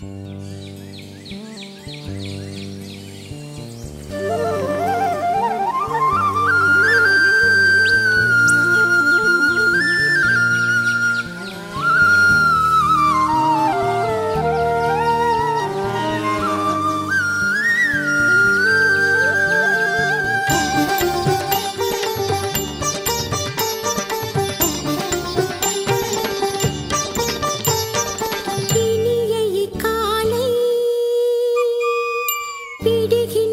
Mm-hmm. പിടികി